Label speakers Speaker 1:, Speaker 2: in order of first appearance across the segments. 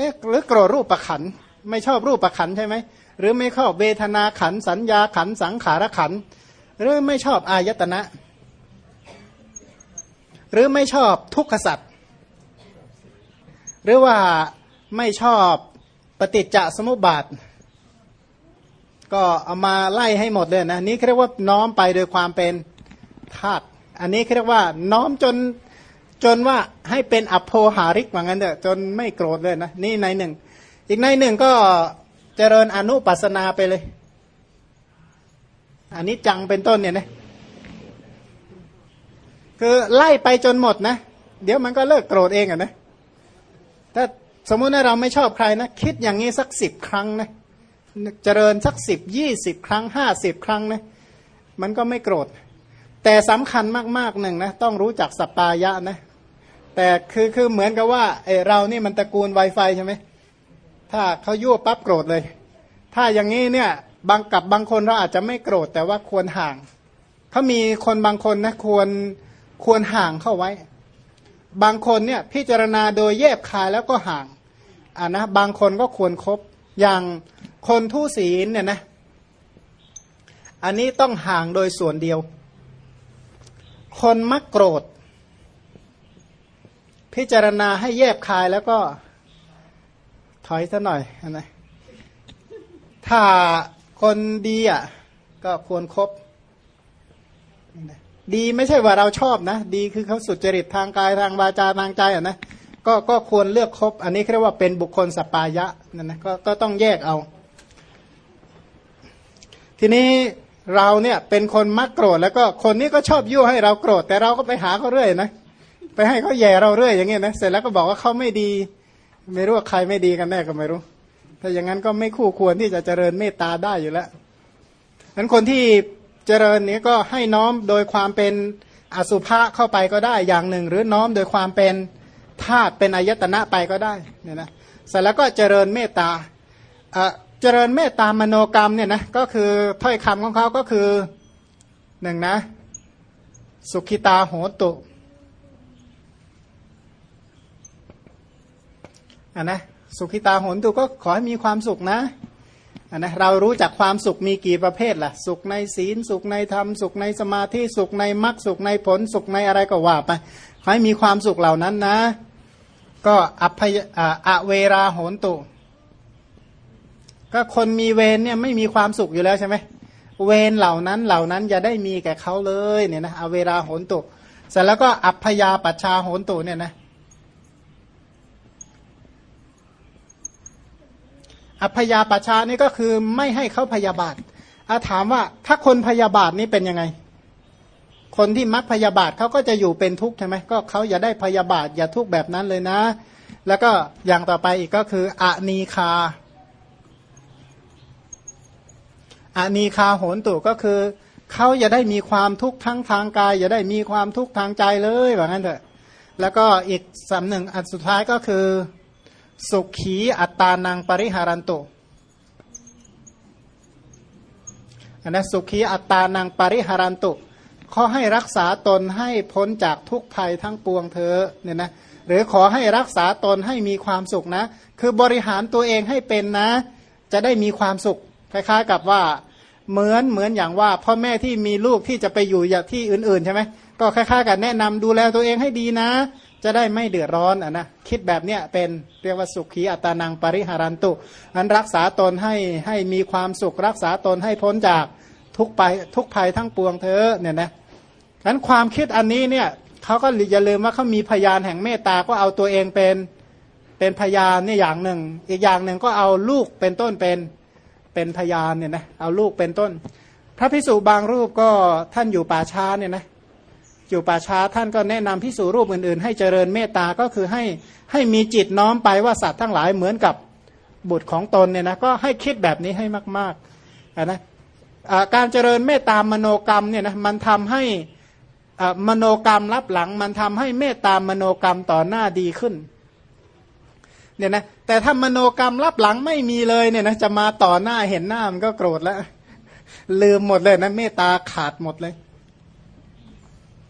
Speaker 1: อ๊ะหรือโกรธรูปประขันไม่ชอบรูปประขันใช่ไหมหรือไม่ชอบเวทนาขันสัญญาขันสังขารขันหรือไม่ชอบอายตนะ หรือไม่ชอบทุกขสัตว์หรือว่าไม่ชอบปฏิจจสมุปบาท ก็เอามาไล่ให้หมดเลยนะนี้เรียกว่าน้อมไปโดยความเป็นธาตุอันนี้เรียกว่าน้อมจน จนว่าให้เป็นอโภหาริกว่างั้นเถอะจนไม่โกรธเลยนะนี่ในหนึ่ง อีกในหนึ่งก็เจริญอนุปัสนาไปเลย อันนี้จังเป็นต้นเนี่ยนะคือไล่ไปจนหมดนะ เดี๋ยวมันก็เลิกโกรธเองอะนะถ้าสมมุติว่าเราไม่ชอบใครนะ คิดอย่างนี้สักสิบครั้งนะเจริญสักสิบยี่สิบครั้งห้าสิบครั้งนะมันก็ไม่โกรธแต่สำคัญมากๆหนึ่งนะ ต้องรู้จักสปายะนะ แต่คือคือเหมือนกับว่าเอเรานี่มันตระกูล Wi-Fi ใช่ไหมถ้าเขายั่วปั๊บโกรธเลย ถ้าอย่างนี้เนี่ยบางกับบางคนเราอาจจะไม่โกรธแต่ว่าควรห่างเขามีคนบางคนนะควรควรห่างเข้าไว้ บางคนเนี่ยพิจารณาโดยแยบคายแล้วก็ห่างอ่านะบางคนก็ควรครบอย่างคนทุศีลเนี่ยนะอันนี้ต้องห่างโดยส่วนเดียว คนมักโกรธ พิจารณาให้แยบคายแล้วก็ถอยซะหน่อยนะถ้าคนดีอะก็ควรครบดีไม่ใช่ว่าเราชอบนะ ดีคือเขาสุจริตทางกายทางวาจาทางใจอะนะก็ก็ควรเลือกครบอันนี้เรียกว่าเป็นบุคคลสปายะนั่นนะกก็ต้องแยกเอา ทีนี้เราเนี่ยเป็นคนมักโกรธแล้วก็คนนี้ก็ชอบยั่วให้เราโกรธ แต่เราก็ไปหาเขาเรื่อยนะ ไปให้เขาแย่เราเรื่อยอย่างเงี้ยนะเสร็จแล้วก็บอกว่าเขาไม่ดี ไม่รู้ว่าใครไม่ดีกันแน่ก็ไม่รู้ ถ้าอย่างนั้นก็ไม่คู่ควรที่จะเจริญเมตตาได้อยู่แล้วนั้นคนที่เจริญนี้ก็ให้น้อมโดยความเป็นอสุภะเข้าไปก็ได้อย่างหนึ่ง หรือน้อมโดยความเป็นธาตุเป็นอายตนะไปก็ได้เนี่ยนะเสร็จแล้วก็เจริญเมตตาเจริญเมตตามโนกรรมเนี่ยนะก็คือถ้อยคำของเขาก็คือหนึ่งนะ สุขิตาโหตุ อันนะสุขิตาโหตุก็ขอให้มีความสุขนะอันนะเรารู้จักความสุขมีกี่ประเภทล่ะ สุขในศีล สุขในธรรม สุขในสมาธิ สุขในมรรคสุขในผล สุขในอะไรก็ว่าไปขอให้มีความสุขเหล่านั้นนะ ก็อัพยอะเวราโหนตุ ก็คนมีเวรเนี่ยไม่มีความสุขอยู่แล้วใช่ไหมเวรเหล่านั้นเหล่านั้นอย่าได้มีแก่เขาเลยเนี่ยนะอเวราโหนตุเสร็จแล้วก็อัพยาปัชชาโหนตุเนี่ยนะ อพยาปชานี่ก็คือไม่ให้เขาพยาบาทอาถามว่าถ้าคนพยาบาทนี่เป็นยังไง คนที่มักพยาบาทเขาก็จะอยู่เป็นทุกข์ใช่ไหมก็เขาอย่าได้พยาบาทอย่าทุกข์แบบนั้นเลยนะ แล้วก็อย่างต่อไปอีกก็คืออานีคาอานีคาโหนตุก็คือเขาอย่าได้มีความทุกข์ทั้งทางกาย อย่าได้มีความทุกข์ทางใจเลยแบบนั้นเถอะแล้วก็อีกสำหนึ่งอันสุดท้ายก็คือ สุขีอัตานังปริหารันตุอันะสุขีอัตานังปริหารันตุขอให้รักษาตนให้พ้นจากทุกภัยทั้งปวงเธอเนี่ยนะหรือขอให้รักษาตนให้มีความสุขนะ คือบริหารตัวเองให้เป็นนะ จะได้มีความสุขคล้ายๆกับว่าเหมือนเหมือนอย่างว่า พ่อแม่ที่มีลูกที่จะไปอยู่อย่างที่อื่นๆใช่ไหมก็คล้ายๆกับแนะนำดูแลตัวเองให้ดีนะ จะได้ไม่เดือดร้อนอะนะคิดแบบเนี้ยเป็นเรียกว่าสุขีอัตานังปริหารันตุนั้นรักษาตนให้ให้มีความสุขรักษาตนให้พ้นจากทุกไปทุกภัยทั้งปวงเธอเนี่ยนะนั้นความคิดอันนี้เนี่ยเขาก็อย่าลืมว่าเขามีพยานแห่งเมตตาก็เอาตัวเองเป็นเป็นพยานเนี่ยอย่างหนึ่ง อีกอย่างหนึ่งก็เอาลูกเป็นต้นเป็นเป็นพยานเนี่ยนะเอาลูกเป็นต้น พระพิสุบางรูปก็ท่านอยู่ป่าช้าเนี่ยนะ อยู่ป่าช้าท่านก็แนะนำพิสูรูปอื่นๆ ให้เจริญเมตตาก็คือให้ให้มีจิตน้อมไปว่าสัตว์ทั้งหลายเหมือนกับบุตรของตนเนี่ยนะก็ให้คิดแบบนี้ให้มากๆนะการเจริญเมตตามโนกรรมเนี่ยนะมันทำให้มโนกรรมรับหลัง มันทำให้เมตตามโนกรรมต่อหน้าดีขึ้นเนี่ยนะแต่ถ้ามโนกรรมรับหลังไม่มีเลยเนี่ยนะจะมาต่อหน้าเห็นหน้ามันก็โกรธแล้ว ลืมหมดเลยนะเมตตาขาดหมดเลย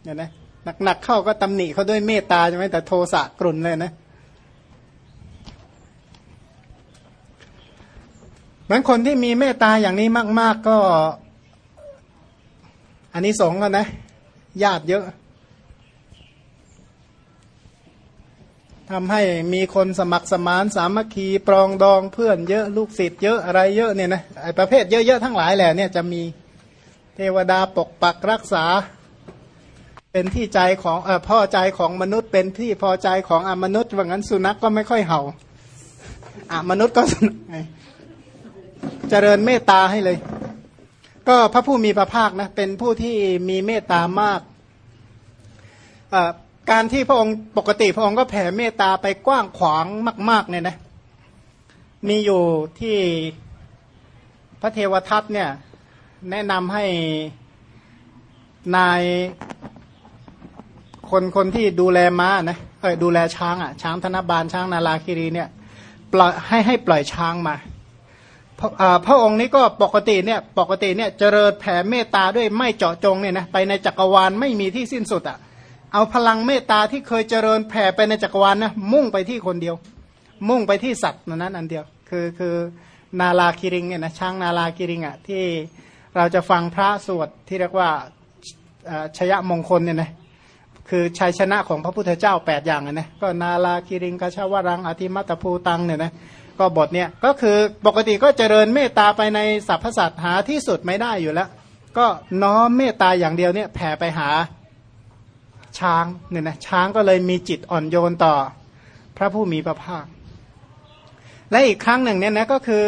Speaker 1: เนี่ยนะหนักๆเข้าก็ตำหนิเขาด้วยเมตตาใช่ไหมแต่โทสะกลุ่นเลยนะมือนคนที่มีเมตตาอย่างนี้มาก ๆก็ อันนี้สงกันนะญาติเยอะทำให้มีคนสมัครสมานสามัคคีปรองดองเพื่อนเยอะลูกศิษย์เยอะอะไรเยอะเนี่ยนะไอประเภทเยอะๆทั้งหลายแหละเนี่ยจะมีเทวดาปกปักรักษา เป็นที่ใจของอพ่อใจของมนุษย์ เป็นที่พอใจของอมนุษย์ว่างั้นสุนัขกก็ไม่ค่อยเห่าอมนุษย์ก็สุนัขเจริญเมตตาให้เลย ก็พระผู้มีพระภาคนะเป็นผู้ที่มีเมตตามากการที่พระองค์ปกติพระองค์ก็แผ่เมตตาไปกว้างขวางมาก ๆเนี่ยนะมีอยู่ที่พระเทวทัตเนี่ยแนะนำให้นาย คนคนที่ดูแลม้านะเออดูแลช้างอะช้างธนบาลช้างนาลาคิรีเนี่ยปล่อยให้ให้ปล่อยช้างมาพระพระองค์นี้ก็ปกติเนี่ยปกติเนี่ยเจริญแผ่เมตตาด้วยไม่เจาะจงเนี่ยนะไปในจักรวาลไม่มีที่สิ้นสุดอะเอาพลังเมตตาที่เคยเจริญแผ่ไปในจักรวาลนะมุ่งไปที่คนเดียว มุ่งไปที่สัตว์นั้นอันเดียวคือคือนาลาคิริงเนี่ยนะช้างนาลาคิริงอะที่เราจะฟังพระสวดที่เรียกว่าชยมงคลเนี่ยนะ คือชัยชนะของพระพุทธเจ้า 8 อย่างนะก็นาลาคิริงกชาวรังอธิมัตภูตังเนี่ยนะก็บทเนี่ยก็คือปกติก็เจริญเมตตาไปในสรรพสัตว์หาที่สุดไม่ได้อยู่แล้ว ก็น้อมเมตตาอย่างเดียวเนี่ยแผ่ไปหาช้างเนี่ยนะช้างก็เลยมีจิตอ่อนโยนต่อพระผู้มีพระภาค และอีกครั้งหนึ่งเนี่ยนะก็คือ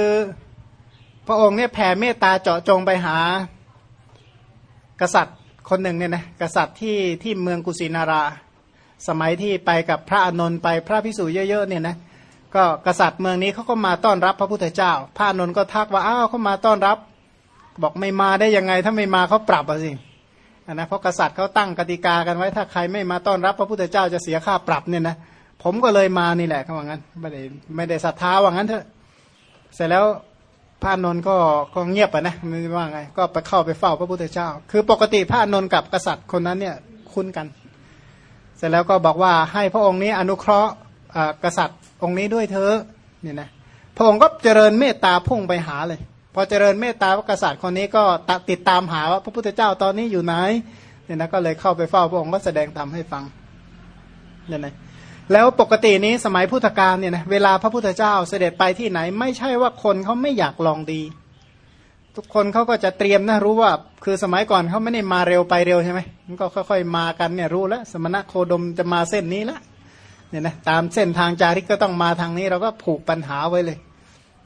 Speaker 1: พระองค์เนี่ยแผ่เมตตาเจาะจงไปหากษัตริย์ คนหนึ่งเนี่ยนะกษัตริย์ที่ที่เมืองกุสินารา สมัยที่ไปกับพระอนนท์ไปพระพิสุเยอะๆเนี่ยนะก็กษัตริย์เมืองนี้เขาก็มาต้อนรับพระพุทธเจ้า พระอนนท์ก็ทักว่าอ้าวเขามาต้อนรับ บอกไม่มาได้ยังไงถ้าไม่มาเขาปรับอะสินะเพราะกษัตริย์เขาตั้งกติกากันไว้ถ้าใครไม่มาต้อนรับพระพุทธเจ้าจะเสียค่าปรับเนี่ยนะผมก็เลยมานี่แหละเขาว่างั้นไม่ได้ไม่ได้ศรัทธาว่างั้นเถอะ เสร็จแล้ว พระนนท์ก็ก็เงียบไปนะไม่ว่าไง ก็ไปเข้าไปเฝ้าพระพุทธเจ้า คือปกติพระนนท์กับกษัตริย์คนนั้นเนี่ยคุ้นกัน เสร็จแล้วก็บอกว่าให้พระองค์นี้อนุเคราะห์กษัตริย์องค์นี้ด้วยเถอะเนี่ยนะพระองค์ก็เจริญเมตตาพุ่งไปหาเลย พอเจริญเมตตาพระกษัตริย์คนนี้ก็ติดตามหาว่าพระพุทธเจ้าตอนนี้อยู่ไหนเนี่ยนะก็เลยเข้าไปเฝ้าพระองค์ก็แสดงธรรมให้ฟังเนี่ยนะ แล้วปกตินี้สมัยพุทธกาลเนี่ยนะเวลาพระพุทธเจ้าเสด็จไปที่ไหน ไม่ใช่ว่าคนเขาไม่อยากลองดี ทุกคนเขาก็จะเตรียมนะรู้ว่า คือสมัยก่อนเขาไม่ได้มาเร็วไปเร็วใช่ไหมมันก็ค่อยๆมากันเนี่ยรู้แล้วสมณะโคดมจะมาเส้นนี้ละเนี่ยนะตามเส้นทางจาริกก็ต้องมาทางนี้เราก็ผูกปัญหาไว้เลย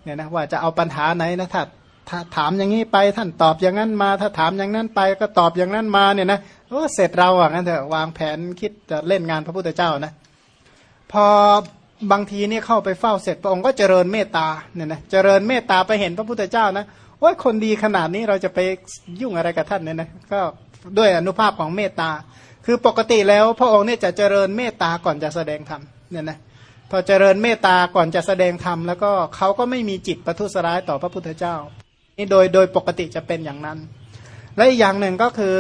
Speaker 1: เนี่ยนะว่าจะเอาปัญหาไหนนะถ้าถ้าถามอย่างนี้ไปท่านตอบอย่างนั้นมา ถ้าถามอย่างนั้นไปก็ตอบอย่างนั้นมาเนี่ยนะโอ้เสร็จเราอะงั้นเถอะวางแผนคิดจะเล่นงานพระพุทธเจ้านะ พอบางทีเนี่ยเข้าไปเฝ้าเสร็จพระองค์ก็เจริญเมตตาเนี่ยนะเจริญเมตตาไปเห็นพระพุทธเจ้านะว่าคนดีขนาดนี้เราจะไปยุ่งอะไรกับท่านเนี่ยนะก็ด้วยอนุภาพของเมตตา คือปกติแล้วพระองค์เนี่ยจะเจริญเมตตาก่อนจะแสดงธรรมเนี่ยนะพอเจริญเมตตาก่อนจะแสดงธรรมแล้วก็เขาก็ไม่มีจิตประทุษร้ายต่อพระพุทธเจ้านี่โดยโดยปกติจะเป็นอย่างนั้น และอีกอย่างหนึ่งก็คือ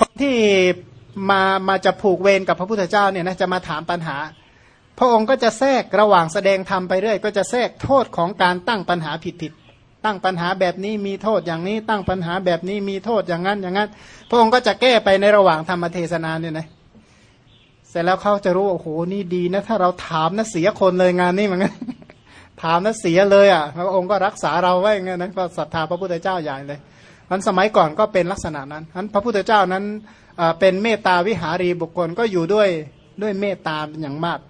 Speaker 1: คนที่ มามาจะผูกเวรกับพระพุทธเจ้าเนี่ยนะจะมาถามปัญหา พระองค์ก็จะแทรกระหว่างแสดงธรรมไปเรื่อย ก็จะแทรกโทษของการตั้งปัญหาผิดผิดตั้งปัญหาแบบนี้มีโทษอย่างนี้ ตั้งปัญหาแบบนี้มีโทษอย่างนั้นอย่างนั้น พระองค์ก็จะแก้ไปในระหว่างธรรมเทศนาเนี่ยนะเสร็จแล้วเขาจะรู้โอ้โหนี่ดีนะถ้าเราถามนะเสียคนเลยงานนี้เหมือนกันถามนะเสียเลยอะพระองค์ก็รักษาเราไว้เงี้ยนะก็ศรัทธาพระพุทธเจ้าใหญ่เลย มันสมัยก่อนก็เป็นลักษณะนั้นนั้นพระพุทธเจ้านั้นเป็นเมตตาวิหารีบุคคลก็อยู่ด้วยด้วยเมตตาเป็นอย่างมาก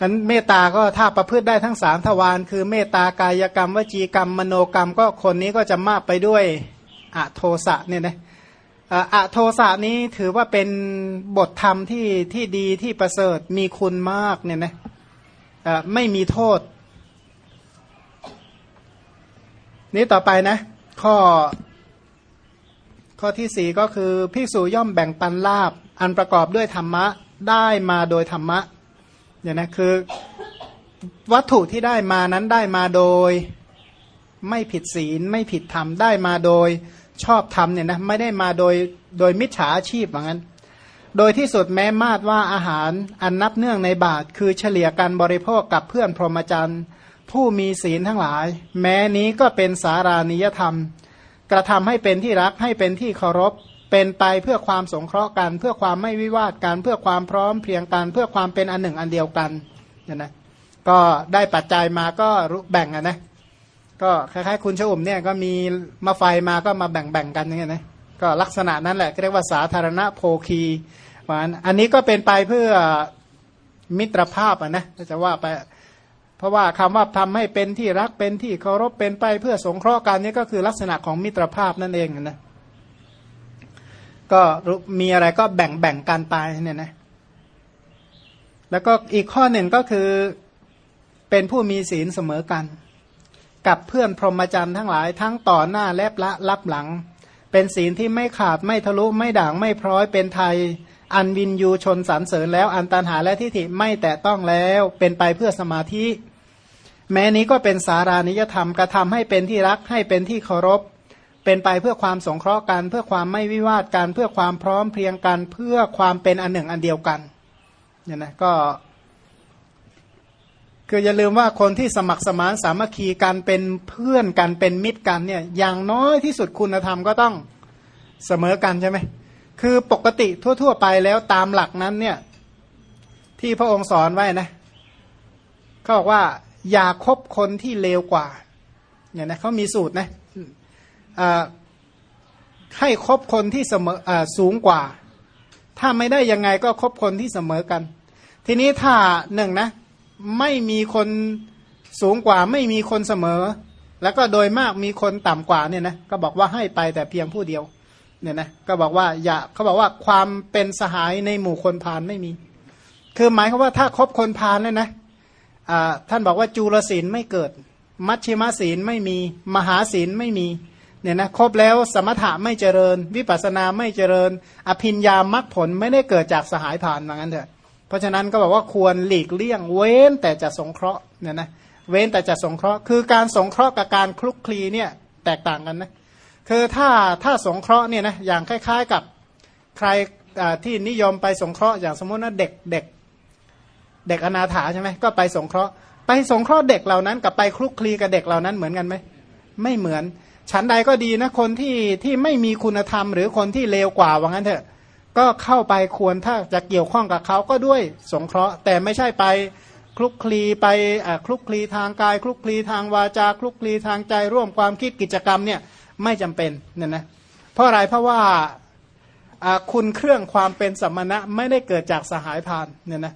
Speaker 1: นั้นเมตตาก็ถ้าประพฤติได้ทั้งสามทวารคือเมตตากายกรรม วจีกรรม มโนกรรม ก็คนนี้ก็จะมากไปด้วยอโทสะเนี่ยนะอะโทสะนี้ถือว่าเป็นบทธรรมที่ที่ดีที่ประเสริฐมีคุณมากเนี่ยนะไม่มีโทษ นี้ต่อไปนะ ข้อ ข้อที่สี่ก็คือพิสูย่อมแบ่งปันลาบ อันประกอบด้วยธรรมะได้มาโดยธรรมะเนี่ยนะคือวัตถุที่ได้มานั้นได้มาโดย ไม่ผิดศีลไม่ผิดธรรมได้มาโดยชอบทำเนี่ยนะไม่ได้มาโดยโดยมิจฉาชีพเหมือนกันโดยที่สุดแม้มาดว่าอาหารอันนับเนื่องในบาท คือเฉลี่ยการบริโภคกับเพื่อนพรหมจรรย์ ผู้มีศีลทั้งหลาย แม้นี้ก็เป็นสารานิยธรรม กระทำให้เป็นที่รักให้เป็นที่เคารพ เป็นไปเพื่อความสงเคราะห์กัน เพื่อความไม่วิวาทกัน เพื่อความพร้อมเพียงกันเพื่อความเป็นอันหนึ่งอันเดียวกันเนี่ยนะก็ได้ปัจจัยมาก็แบ่งอะนะก็คล้ายๆ คุณชอุ่มเนี่ยก็มีมาไฟมาก็มาแบ่งๆกันอย่างเงี้ยนะก็ลักษณะนั้นแหละเรียกว่าสาธารณโภคีว่าอันนี้ก็เป็นไปเพื่อมิตรภาพอะนะจะว่าไป ราะว่าคำว่าทำให้เป็นที่รักเป็นที่เคารพเป็นไปเพื่อสงเคราะห์กันนี่ก็คือลักษณะของมิตรภาพนั่นเองนะก็มีอะไรก็แบ่งแบ่งกันไปเนี่ยนะแล้วก็อีกข้อหนึ่งก็คือเป็นผู้มีศีลเสมอกัน กับเพื่อนพรหมจรรย์ทั้งหลายทั้งต่อหน้าและละรับหลัง เป็นศีลที่ไม่ขาดไม่ทะลุไม่ด่างไม่พร้อยเป็นไทยอันวินยูชนสรรเสริญแล้วอันตันหาและทิฏฐิไม่แตะต้องแล้ว เป็นไปเพื่อสมาธิ แม้นี้ก็เป็นสารานิยธรรมกระทำให้เป็นที่รักให้เป็นที่เคารพ เป็นไปเพื่อความสงเคราะห์กัน เพื่อความไม่วิวาทกันเพื่อความพร้อมเพรียงกัน เพื่อความเป็นอันหนึ่งอันเดียวกันเนี่ยนะก็ คืออย่าลืมว่าคนที่สมัครสมานสามัคคีกันเป็นเพื่อนกันเป็นมิตรกันเนี่ย อย่างน้อยที่สุดคุณธรรมก็ต้องเสมอกันใช่ไหมคือปกติทั่ว ๆ ไปแล้วตามหลักนั้นเนี่ย ที่พระองค์สอนไว้นะเขาบอกว่า อย่าคบคนที่เลวกว่าเนี่ยนะเขามีสูตรนะให้คบคนที่เสมออสูงกว่า ถ้าไม่ได้ยังไงก็คบคนที่เสมอกัน ทีนี้ถ้าหนึ่งนะ ไม่มีคนสูงกว่า ไม่มีคนเสมอ แล้วก็โดยมากมีคนต่ำกว่าเนี่ยนะก็บอกว่าให้ไปแต่เพียงผู้เดียวเนี่ยนะก็บอกว่าอย่าเขาบอกว่าความเป็นสหายในหมู่คนพาลไม่มี คือหมายความว่าถ้าคบคนพาลเลยนะ ท่านบอกว่าจูรศีลไม่เกิด มัชชิมศีลไม่มีมหาศีลไม่มีเนี่ยนะครบแล้วสมถะไม่เจริญ วิปัสนาไม่เจริญ อภินญามรรคผลไม่ได้เกิดจากสหายผ่านอย่างนั้นเถอะเพราะฉะนั้นก็บอกว่าควรหลีกเลี่ยงเว้นแต่จะสงเคราะห์เนี่ยนะเว้นแต่จะสงเคราะห์ คือการสงเคราะห์กับการคลุกคลีเนี่ยแตกต่างกันนะคือถ้าถ้าสงเคราะห์เนี่ยนะอย่างคล้าย ๆกับใครที่นิยมไปสงเคราะห์อย่างสมมติว่าเด็กเด็ก เด็กอนาถาใช่ไหมก็ไปสงเคราะห์ ไปสงเคราะห์เด็กเหล่านั้น กับไปคลุกคลีกับเด็กเหล่านั้นเหมือนกันไหมไม่เหมือน ฉันใดก็ดีนะคนที่ที่ไม่มีคุณธรรม หรือคนที่เลวกว่าว่างั้นเถอะ ก็เข้าไปควรถ้าจะเกี่ยวข้องกับเขาก็ด้วยสงเคราะห์ แต่ไม่ใช่ไปคลุกคลีไปคลุกคลีทางกายคลุกคลีทางวาจาคลุกคลีทางใจร่วมความคิดกิจกรรมเนี่ยไม่จำเป็นเนี่ยนะเพราะอะไรเพราะว่าคุณเครื่องความเป็นสมณะไม่ได้เกิดจากสหายพานเนี่ยนะ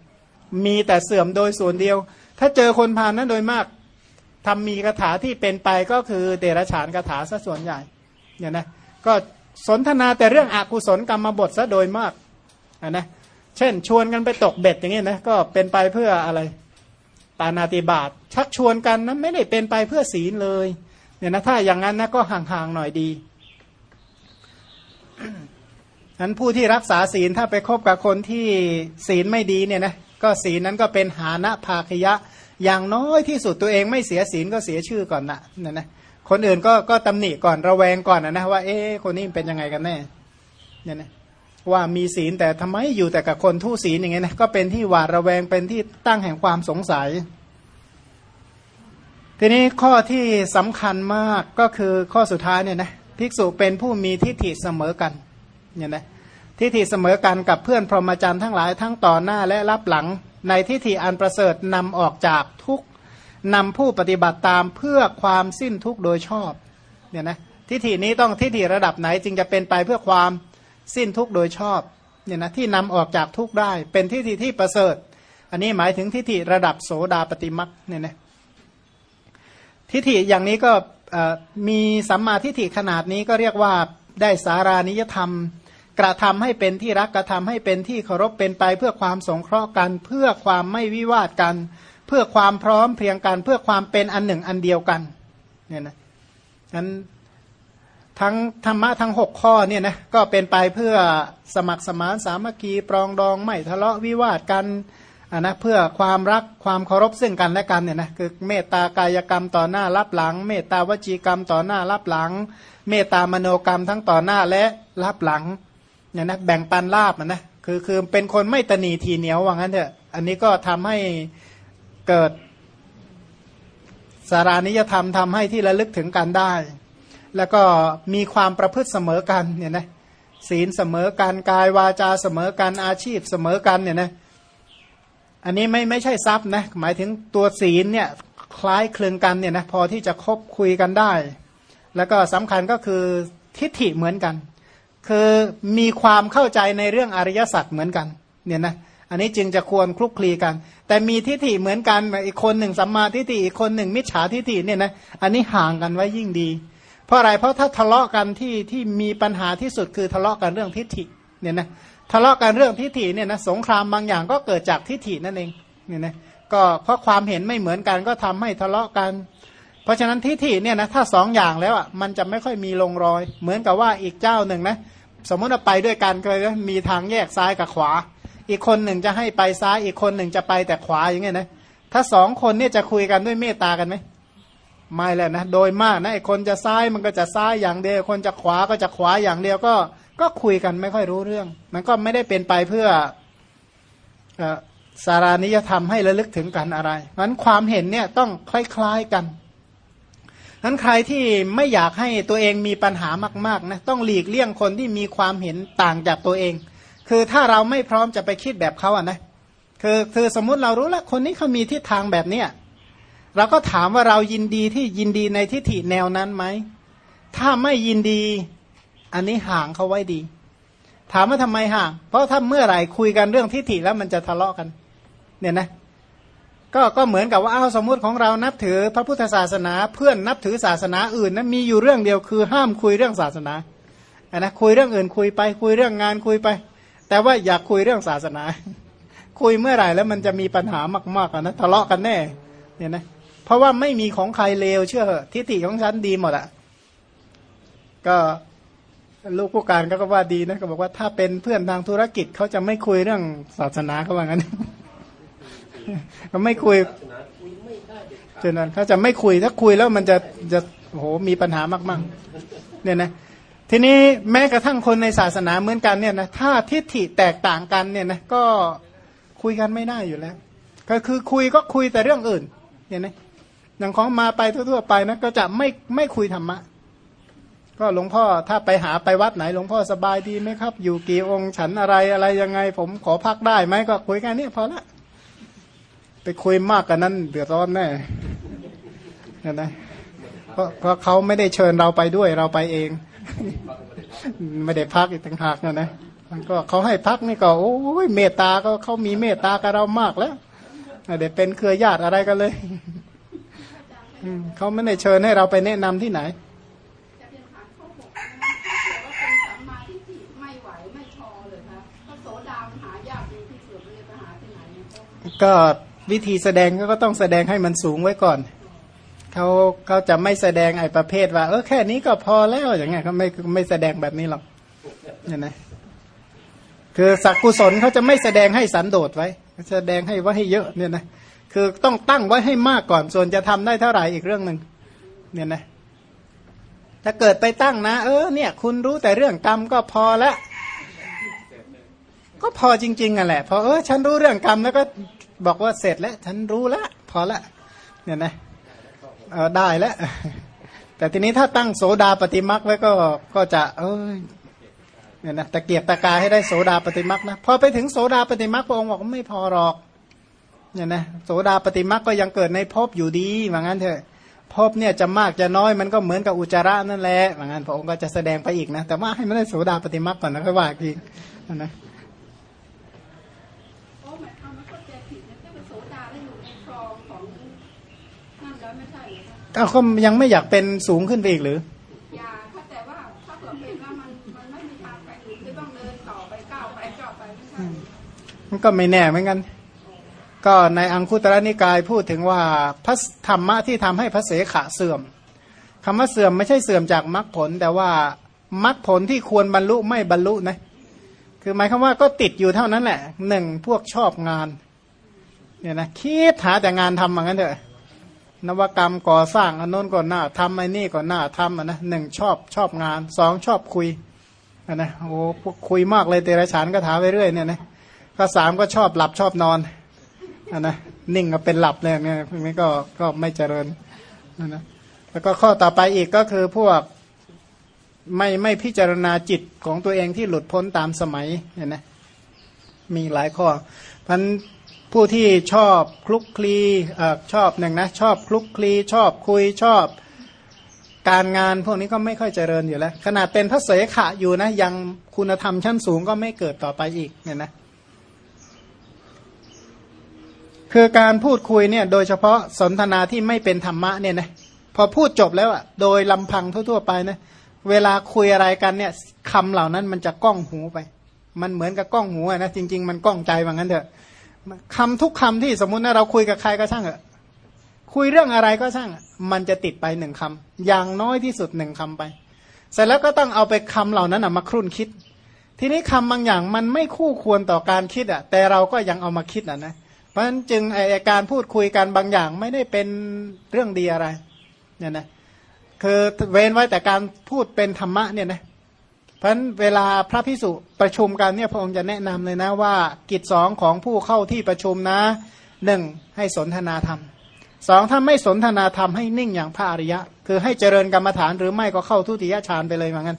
Speaker 1: มีแต่เสื่อมโดยส่วนเดียว ถ้าเจอคนพานนั้นโดยมากทำมีคาถาที่เป็นไปก็คือเดรัจฉานคาถาซะส่วนใหญ่เนี่ยนะก็สนทนาแต่เรื่องอกุศลกรรมบทซะโดยมากนนะเช่น ชวนกันไปตกเบ็ดอย่างนี้นะก็เป็นไปเพื่ออะไรปานาติบาตชักชวนกันนะไม่ได้เป็นไปเพื่อศีลเลยเนี่ยนะถ้าอย่างนั้นนะก็ห่างๆหน่อยดีนั้นผู้ที่รักษาศีลถ้าไปคบกับคนที่ศีลไม่ดีเนี่ยนะ ก็ศีลนั้นก็เป็นหานะภาคยะ อย่างน้อยที่สุดตัวเองไม่เสียศีลก็เสียชื่อก่อนนะเนี่ยนะคนอื่นก็ก็ตำหนิก่อนระแวงก่อนนะว่า เอ๊คนนี้เป็นยังไงกันแน่เนี่ยนะว่ามีศีลแต่ทำไมอยู่แต่กับคนทุศีลอย่างเงี้ยนะก็เป็นที่หวาดระแวงเป็นที่ตั้งแห่งความสงสัย ทีนี้ข้อที่สำคัญมากก็คือข้อสุดท้ายเนี่ยนะภิกษุเป็นผู้มีทิฏฐิเสมอกันเนี่ยนะ ทิฏฐิเสมอกันกับเพื่อนพรหมจรรย์ทั้งหลายทั้งต่อหน้าและรับหลัง ในทิฏฐิอันประเสริฐนำออกจากทุกนำผู้ปฏิบัติตามเพื่อความสิ้นทุกโดยชอบเนี่ยนะทิฏฐินี้ต้องทิฏฐิระดับไหนจึงจะเป็นไปเพื่อความสิ้นทุกโดยชอบเนี่ยนะที่นำออกจากทุกได้ เป็นทิฏฐิที่ประเสริฐ อันนี้หมายถึงทิฏฐิระดับโสดาปฏิมักเนี่ยนะทิฏฐิอย่างนี้ก็มีสัมมาทิฏฐิขนาดนี้ก็เรียกว่าได้สารานิยธรรม กระทำให้เป็นที่รักกระทำให้เป็นที่เคารพเป็นไป เพื่อความสงเคราะห์กัน เพื่อความไม่วิวาทกัน เพื่อความพร้อมเพียงกัน เพื่อความเป็นอันหนึ่งอันเดียวกันเนี่ยนะนั้นทั้งธรรมะทั้งหกข้อเนี่ยนะก็เป็นไปเพื่อสมัครสมานสามัคคีปรองดองไม่ทะเลาะวิวาทกันอ่านะเพื่อความรักความเคารพซึ่งกันและกันเนี่ยนะคือเมตตากายกรรมต่อหน้ารับหลัง เมตตาวจีกรรมต่อหน้ารับหลัง เมตตามโนกรรมทั้งต่อหน้าและรับหลัง เนี่ยนะแบ่งปันลาบนะคือคือเป็นคนไม่ตนีทีเหนียวว่างั้นเถอะอันนี้ก็ทำให้เกิดสารานิยธรรมทำให้ที่ระลึกถึงกันได้ แล้วก็มีความประพฤติเสมอกันเนี่ยนะศีลเสมอกันกายวาจาเสมอกันอาชีพเสมอกันเนี่ยนะอันนี้ไม่ไม่ใช่ทรัพย์นะหมายถึงตัวศีลเนี่ยคล้ายคลึงกันเนี่ยนะพอที่จะคบคุยกันได้ แล้วก็สำคัญก็คือทิฏฐิเหมือนกัน คือมีความเข้าใจในเรื่องอริยสัจเหมือนกันเนี่ยนะอันนี้จึงจะควรคลุกคลีกัน แต่มีทิฏฐิเหมือนกันอีกคนหนึ่งสัมมาทิฏฐิอีกคนหนึ่งมิจฉาทิฏฐิเนี่ยนะอันนี้ห่างกันไว้ยิ่งดี เพราะอะไรเพราะถ้าทะเลาะกันที่ที่มีปัญหาที่สุดคือทะเลาะกันเรื่องทิฏฐิเนี่ยนะทะเลาะกันเรื่องทิฏฐิเนี่ยนะสงครามบางอย่างก็เกิดจากทิฏฐินั่นเองเนี่ยนะก็เพราะความเห็นไม่เหมือนกันก็ทำให้ทะเลาะกัน เพราะฉะนั้นทิฏฐิเนี่ยนะถ้าสองอย่างแล้วอะมันจะไม่ค่อยมีลงรอย เหมือนกับว่าอีกเจ้าหนึ่งนะ สมมติว่าไปด้วยกันเคยมีทางแยกซ้ายกับขวา อีกคนหนึ่งจะให้ไปซ้ายอีกคนหนึ่งจะไปแต่ขวาอย่างเงี้ยนะถ้าสองคนเนี่ยจะคุยกันด้วยเมตตากันไหมไม่แล้วนะโดยมากนะไอ้คนจะซ้ายมันก็จะซ้ายอย่างเดียว คนจะขวาก็จะขวาอย่างเดียวก็ ก็คุยกันไม่ค่อยรู้เรื่อง มันก็ไม่ได้เป็นไปเพื่อสารานิยธรรมให้ระลึกถึงกันอะไรนั้นความเห็นเนี่ยต้องคล้าย ๆกัน นั้นใครที่ไม่อยากให้ตัวเองมีปัญหามากๆนะต้องหลีกเลี่ยงคนที่มีความเห็นต่างจากตัวเอง คือถ้าเราไม่พร้อมจะไปคิดแบบเขาอะนะคือคือสมมุติเรารู้แล้วคนนี้เขามีทิศทางแบบเนี้ยเราก็ถามว่าเรายินดีที่ยินดีในทิฏฐิแนวนั้นไหมถ้าไม่ยินดี อันนี้ห่างเขาไว้ดี ถามว่าทำไมห่าง เพราะถ้าเมื่อไหร่คุยกันเรื่องทิฏฐิแล้วมันจะทะเลาะกัน เนี่ยนะ ก็ก็เหมือนกับว่าอ้าวสมมุติของเรานับถือพระพุทธศาสนาเพื่อนนับถือศาสนาอื่นนะมีอยู่เรื่องเดียวคือห้ามคุยเรื่องศาสนาอันนะคุยเรื่องอื่นคุยไปคุยเรื่องงานคุยไป แต่ว่าอยากคุยเรื่องศาสนา คุยเมื่อไหร่แล้วมันจะมีปัญหามากๆนะทะเลาะกันแน่เนี่ยนะเพราะว่าไม่มีของใครเลวเชื่อทิฏฐิของฉันดีหมดอะก็ลูกผู้การก็ว่าดีนะก็บอกว่าถ้าเป็นเพื่อนทางธุรกิจเขาจะไม่คุยเรื่องศาสนาเขาว่างั้น เขาไม่คุยฉะนั้นเขาจะไม่คุยถ้าคุยแล้วมันจะจะโหมีปัญหามากๆเนี่ยนะทีนี้แม้กระทั่งคนในศาสนาเหมือนกันเนี่ยนะถ้าทิฏฐิแตกต่างกันเนี่ยนะก็คุยกันไม่ได้อยู่แล้ว ก็คือคุยก็คุยแต่เรื่องอื่นเนี่ยนะอย่างของมาไปทั่วๆไปนะก็จะไม่ไม่คุยธรรมะ ก็หลวงพ่อถ้าไปหาไปวัดไหนหลวงพ่อสบายดีไหมครับ อยู่กี่องค์ฉันอะไรอะไรยังไง ผมขอพักได้ไหมก็คุยกันเนี่พอละ ไปคุยมากกันนั้นเดือดร้อนแน่เห็นไหมเพราะเพราะเขาไม่ได้เชิญเราไปด้วยเราไปเอง ไม่ได้พักอีกต่างหากนะนะมันก็เขาให้พักนี่ก็โอ้ยเมตตาก็เขามีเมตตากับเรามากแล้วเดี๋ยวเป็นเครือญาติอะไรกันเลยเขาไม่ได้เชิญให้เราไปแนะนำที่ไหนก็ วิธีแสดงก็ต้องแสดงให้มันสูงไว้ก่อนเขาเขาจะไม่แสดงไอ้ประเภทว่า เออแค่นี้ก็พอแล้วอย่างเงี้ยเขาไม่ไม่แสดงแบบนี้หรอกเนี่ยนะคือสักกุศลเขาจะไม่แสดงให้สันโดษไว้ แสดงให้ไว้ให้เยอะเนี่ยนะคือต้องตั้งไว้ให้มากก่อนส่วนจะทำได้เท่าไหร่อีกเรื่องหนึ่งเนี่ยนะถ้าเกิดไปตั้งนะ เออเนี่ย คุณรู้แต่เรื่องกรรมก็พอแล้วก็พอจริงๆอะแหละพอเออฉันรู้เรื่องกรรมแล้วก็ บอกว่าเสร็จแล้ว ฉันรู้แล้วพอละเนี่ยนะเออได้แล้ว แต่ทีนี้ถ้าตั้งโสดาปฏิมักไว้ก็ก็จะ เออเนี่ยนะตะเกียบตะกายให้ได้โสดาปฏิมักนะพอไปถึงโสดาปฏิมักพระองค์บอกไม่พอหรอกเนี่ยนะโสดาปฏิมักก็ยังเกิดในภพอยู่ดีว่างั้นเถอะภพเนี่ยจะมากจะน้อยมันก็เหมือนกับอุจจาระนั่นแหละว่างั้นพระองค์ก็จะแสดงไปอีกนะ แต่ว่าให้มันได้โสดาปฏิมักก่อนนะค่อยว่าอีกนะ อ้าวเขายังไม่อยากเป็นสูงขึ้นไปอีกหรือ
Speaker 2: อยากแต่ว่าถ้าเกิดเป็นว่ามันมันไม่มีทางไปถึงจะต้องเดินต่อไปก้าวไปก้าวไปไม่ใช่
Speaker 1: มันก็ไม่แน่เหมือนกัน ก็ในอังคุตระนิกายพูดถึงว่าพระธรรมะที่ทำให้พระเสขะเสื่อมคำว่าเสื่อมไม่ใช่เสื่อมจากมรรคผล แต่ว่ามรรคผลที่ควรบรรลุไม่บรรลุนะคือหมายความว่าก็ติดอยู่เท่านั้นแหละหนึ่งพวกชอบงานเนี่ยนะคิดหาแต่งานทำเหมือนกันเถอะ นวกรรมก่อสร้างอันน้นก่อนหน้าทำไอ้นี่ก่อนหน้าทำอะนะหนึ่งชอบชอบงานสองชอบคุยนะโอ้พวกคุยมากเลยเตระฉานก็ถามไปเรื่อยเนี่ยนะข้อสามก็ชอบหลับชอบนอนอะนะนิ่งก็เป็นหลับเลยเนี่ยพวกนี้ก็ก็ไม่เจริญนะนะแล้วก็ข้อต่อไปอีกก็คือพวกไม่ไม่พิจารณาจิตของตัวเองที่หลุดพ้นตามสมัยเนี่ยนะมีหลายข้อพัน ผู้ที่ชอบคลุกคลีอชอบหนึ่งนะชอบคลุกคลีชอบคุยชอบการงานพวกนี้ก็ไม่ค่อยเจริญอยู่แล้ว ขนาดเป็นพระเสขะอยู่นะ ยังคุณธรรมชั้นสูงก็ไม่เกิดต่อไปอีกเนี่ยนะคือการพูดคุยเนี่ย โดยเฉพาะสนทนาที่ไม่เป็นธรรมะเนี่ยนะพอพูดจบแล้วอะโดยลำพังทั่วๆไปนะเวลาคุยอะไรกันเนี่ยคำเหล่านั้นมันจะก้องหูไป มันเหมือนกับก้องหูอะนะจริง ๆ มันก้องใจว่างั้นเถอะ คำทุกคำที่สมมุติว่าเราคุยกับใครก็ช่างเถอะคุยเรื่องอะไรก็ช่างอะมันจะติดไปหนึ่งคำอย่างน้อยที่สุดหนึ่งคำไป เสร็จแล้วก็ต้องเอาไปคำเหล่านั้นอะมาครุ่นคิด ทีนี้คำบางอย่างมันไม่คู่ควรต่อการคิดอะแต่เราก็ยังเอามาคิดอะนะ เพราะฉะนั้นจึงไอการพูดคุยกันบางอย่างไม่ได้เป็นเรื่องดีอะไร เนี่ยนะ คือเว้นไว้แต่การพูดเป็นธรรมะเนี่ยนะ เพราะเวลาพระพิสุประชุมกันเนี่ยพระองค์จะแนะนำเลยนะว่ากิจสองของผู้เข้าที่ประชุมนะหนึ่งให้สนทนาธรรมสองถ้าไม่สนทนาธรรมให้นิ่งอย่างพระอริยะ คือให้เจริญกรรมฐานหรือไม่ก็เข้าทุติยฌานไปเลยเหมือนกัน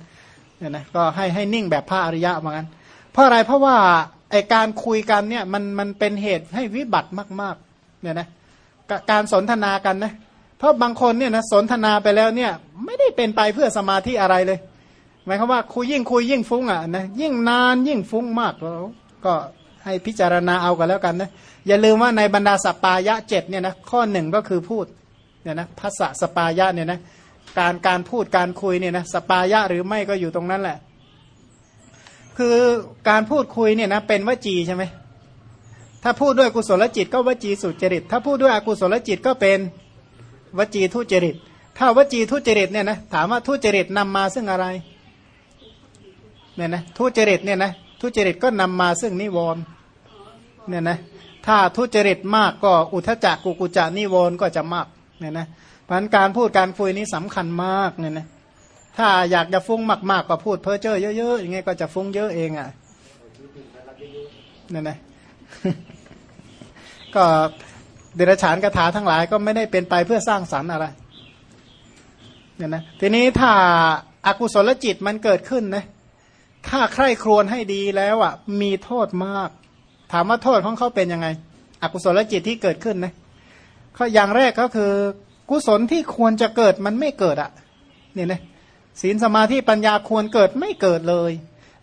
Speaker 1: เนี่ยนะก็ให้ให้นิ่งแบบพระอริยะเหมือนกันเพราะอะไรเพราะว่าไอการคุยกันเนี่ยมันมันเป็นเหตุให้วิบัติมากๆเนี่ยนะการสนทนากันนะเพราะบางคนเนี่ยนะสนทนาไปแล้วเนี่ยไม่ได้เป็นไปเพื่อสมาธิอะไรเลย มายความว่าคุยยิ่งคุยยิ่งฟุ้งอะนะยิ่งนานยิ่งฟุ้งมากแล้วก็ให้พิจารณาเอากันแล้วกันนะอย่าลืมว่าในบรรดาสปายะเจ็ดเนี่ยนะข้อหนึ่งก็คือพูดเนี่ยนะภาษาสปายะเนี่ยนะการการพูดการคุยเนี่ยนะสปายะหรือไม่ก็อยู่ตรงนั้นแหละ คือการพูดคุยเนี่ยนะเป็นวจีใช่ไหมถ้าพูดด้วยกุศลจิตก็วจีสุจริต ถ้าพูดด้วยอกุศลจิตก็เป็นวจีทุจริต ถ้าวจีทุจริตเนี่ยนะถามว่าทุจริตนำมาซึ่งอะไร เนี่ยนะทุจริตเนี่ยนะทุจริตก็นำมาซึ่งนิวรณ์เนี่ยนะถ้าทุจริตมากก็อุทจักกุกุจานิวรณ์ก็จะมากเนี่ยนะเพราะการพูดการคุยนี้สำคัญมากเนี่ยนะถ้าอยากจะฟุ้งมากๆก็พูดเพ้อเจ้อเยอะๆอย่างเงี้ยก็จะฟุ้งเยอะเองอะเนี่ยนะก็เดรัจฉานคาถาทั้งหลายก็ไม่ได้เป็นไปเพื่อสร้างสรรค์อะไรเนี่ยนะทีนี้ถ้าอากุศลจิตมันเกิดขึ้นนะ ถ้าใคร่ครวญให้ดีแล้วอะ มีโทษมาก ถามว่าโทษของเขาเป็นยังไง อกุศลจิตที่เกิดขึ้นนะเขาอย่างแรกก็คือ กุศลที่ควรจะเกิดมันไม่เกิดอะเนี่ยนะศีลสมาธิปัญญาควรเกิดไม่เกิดเลย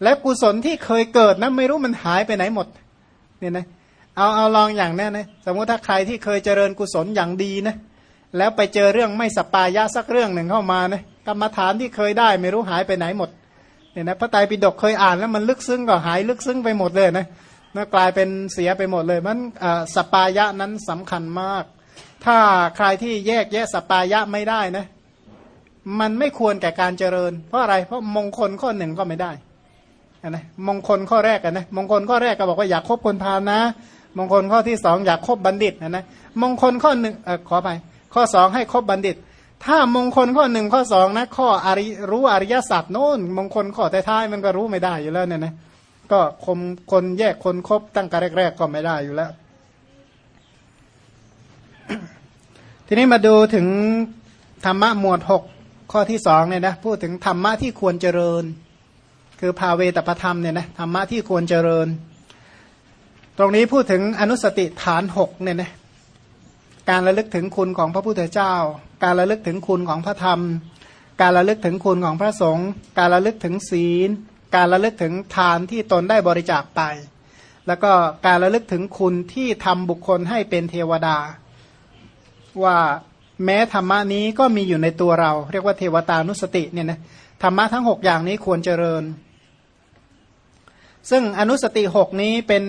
Speaker 1: และกุศลที่เคยเกิดนะไม่รู้มันหายไปไหนหมด เนี่ยนะเอาเอาลองอย่างนี้นะสมมติถ้าใครที่เคยเจริญกุศลอย่างดีนะแล้วไปเจอเรื่องไม่สปายะสักเรื่องหนึ่งเข้ามานะกรรมฐานที่เคยได้ไม่รู้หายไปไหนหมด เนี่ยนะพระไตรปิฎกเคยอ่านแล้วมันลึกซึ้งก็หายลึกซึ้งไปหมดเลยนะนะกลายเป็นเสียไปหมดเลย มันสปายะนั้นสำคัญมาก ถ้าใครที่แยกแยะสปายะไม่ได้นะ มันไม่ควรแก่การเจริญ เพราะอะไรเพราะมงคลข้อหนึ่งก็ไม่ได้นะมงคลข้อแรกกันนะมงคลข้อแรกก็บอกว่าอยากคบคนพาลนะ มงคลข้อที่สองอยากคบบัณฑิตนะนะมงคลข้อหนึ่งอขอไปข้อสองให้คบบัณฑิต ถ้ามงคลข้อหนึ่งข้อสองนะข้ออริรู้อริยสัจโน้นมงคลข้อท้ายๆมันก็รู้ไม่ได้อยู่แล้วเนี่ยนะก็คมคนแยกคนคบตั้งแต่แรก ๆ ก็ไม่ได้อยู่แล้ว ทีนี้มาดูถึงธรรมะหมวดหกข้อที่สองเนี่ยนะพูดถึงธรรมะที่ควรเจริญ คือภาเวตประธรรมเนี่ยนะธรรมะที่ควรเจริญ ตรงนี้พูดถึงอนุสติฐานหกเนี่ยนะการระลึกถึงคุณของพระพุทธเจ้า การระลึกถึงคุณของพระธรรม การระลึกถึงคุณของพระสงฆ์การระลึกถึงศีล การระลึกถึงทานที่ตนได้บริจาคไป แล้วก็การระลึกถึงคุณที่ทำบุคคลให้เป็นเทวดา ว่าแม้ธรรมะนี้ก็มีอยู่ในตัวเรา เรียกว่าเทวตานุสติเนี่ยนะธรรมะทั้งหกอย่างนี้ควรเจริญ ซึ่งอนุสติหกนี้เป็น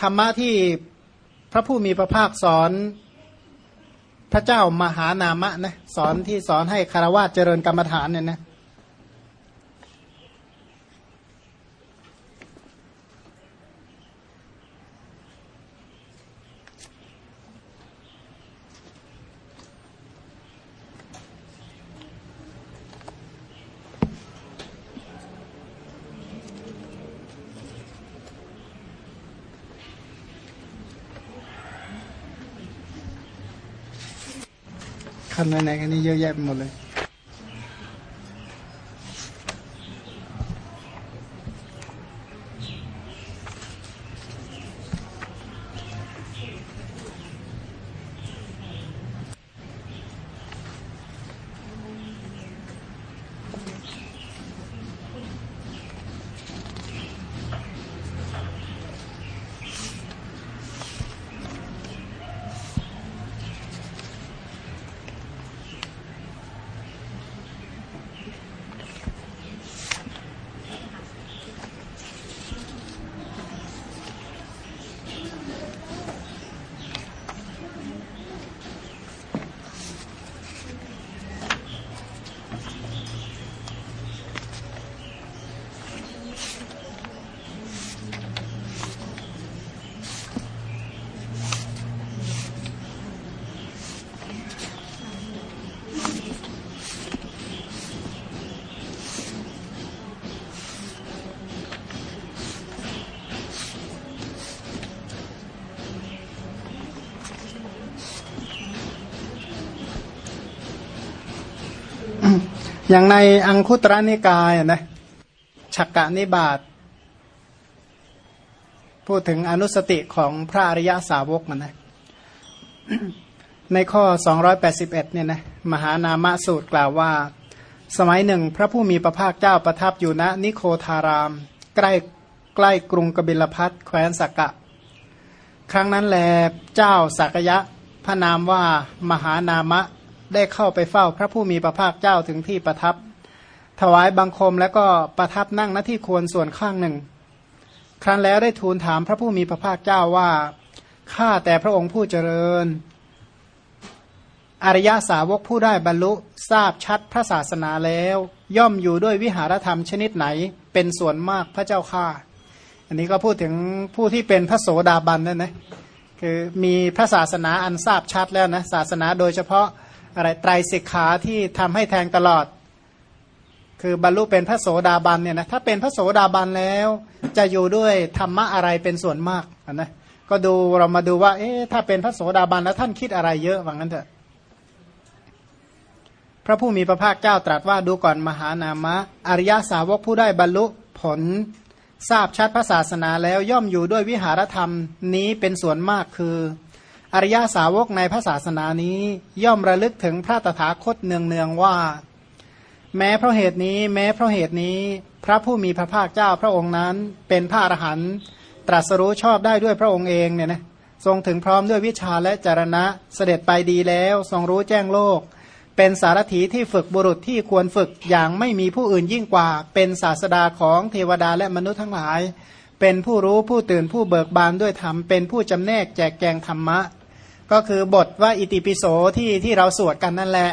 Speaker 1: ธรรมะที่พระผู้มีพระภาคสอน พระเจ้ามหานามะนะสอนที่สอนให้คารวะเจริญกรรมฐานเนี่ยนะ ขั้นไหนๆกันนี่เยอะแยะไปหมดเลย อย่างในอังคุตระนิกายนะฉักกะนิบาตพูดถึงอนุสติของพระอริยสาวกมันนะในข้อ 281เนี่ยนะมหานามสูตรกล่าวว่า สมัยหนึ่งพระผู้มีพระภาคเจ้าประทับอยู่ณนิโคทาราม ใกล้ใกล้กรุงกบิลพัทแคว้นสักกะ ครั้งนั้นแลเจ้าสักยะพระนามว่ามหานามะ ได้เข้าไปเฝ้าพระผู้มีพระภาคเจ้าถึงที่ประทับ ถวายบังคมแล้วก็ประทับนั่งหน้าที่ควรส่วนข้างหนึ่ง ครั้นแล้วได้ทูลถามพระผู้มีพระภาคเจ้าว่าข้าแต่พระองค์ผู้เจริญ อริยสาวกผู้ได้บรรลุทราบชัดพระศาสนาแล้ว ย่อมอยู่ด้วยวิหารธรรมชนิดไหน เป็นส่วนมากพระเจ้าข้าอันนี้ก็พูดถึงผู้ที่เป็นพระโสดาบันนั่นนะคือมีพระศาสนาอันทราบชัดแล้วนะศาสนาโดยเฉพาะ อะไรไตรสิกขาที่ทำให้แทงตลอด คือบรรลุเป็นพระโสดาบันเนี่ยนะถ้าเป็นพระโสดาบันแล้ว จะอยู่ด้วยธรรมะอะไรเป็นส่วนมากนะก็ดูเรามาดูว่า เอ๊ะถ้าเป็นพระโสดาบันแล้วท่านคิดอะไรเยอะว่างั้นเถอะพระผู้มีพระภาคเจ้าตรัสว่าดูก่อนมหานามะ อริยสาวกผู้ได้บรรลุผลทราบชัดพระศาสนาแล้วย่อมอยู่ด้วยวิหารธรรมนี้เป็นส่วนมากคือ อริยสาวกในพระศาสนานี้ ย่อมระลึกถึงพระตถาคตเนืองๆว่า แม้เพราะเหตุนี้ แม้เพราะเหตุนี้ พระผู้มีพระภาคเจ้าพระองค์นั้น เป็นพระอรหันต์ตรัสรู้ชอบได้ด้วยพระองค์เองเนี่ยนะทรงถึงพร้อมด้วยวิชาและจารณะเสด็จไปดีแล้ว ทรงรู้แจ้งโลก เป็นสารถีที่ฝึกบุรุษที่ควรฝึกอย่างไม่มีผู้อื่นยิ่งกว่า เป็นศาสดาของเทวดาและมนุษย์ทั้งหลาย เป็นผู้รู้ผู้ตื่นผู้เบิกบานด้วยธรรมเป็นผู้จำแนกแจกแจงธรรมะ ก็คือบทว่าอิติปิโสที่ที่เราสวดกันนั่นแหละ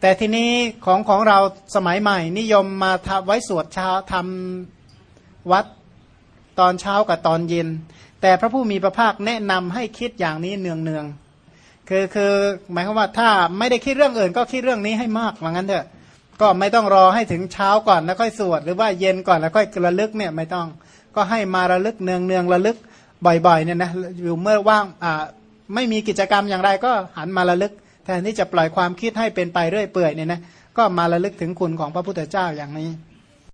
Speaker 1: แต่ทีนี้ของของเราสมัยใหม่ นิยมมาทำไว้สวดเช้าทำวัดตอนเช้ากับตอนเย็น แต่พระผู้มีพระภาคแนะนำให้คิดอย่างนี้เนืองเนืองคือคือหมายความว่าถ้าไม่ได้คิดเรื่องอื่น ก็คิดเรื่องนี้ให้มากว่างั้นเถอะ ก็ไม่ต้องรอให้ถึงเช้าก่อนแล้วค่อยสวด หรือว่าเย็นก่อนแล้วค่อยระลึกเนี่ยไม่ต้อง ก็ให้มาระลึกเนืองเนืองระลึกบ่อยๆเนี่ยนะอยู่เมื่อว่างอ่า ไม่มีกิจกรรมอย่างไรก็หันมาระลึกแทนที่จะปล่อยความคิดให้เป็นไปเรื่อยเปื่อยเนี่ยนะก็มาระลึกถึงคุณของพระพุทธเจ้าอย่างนี้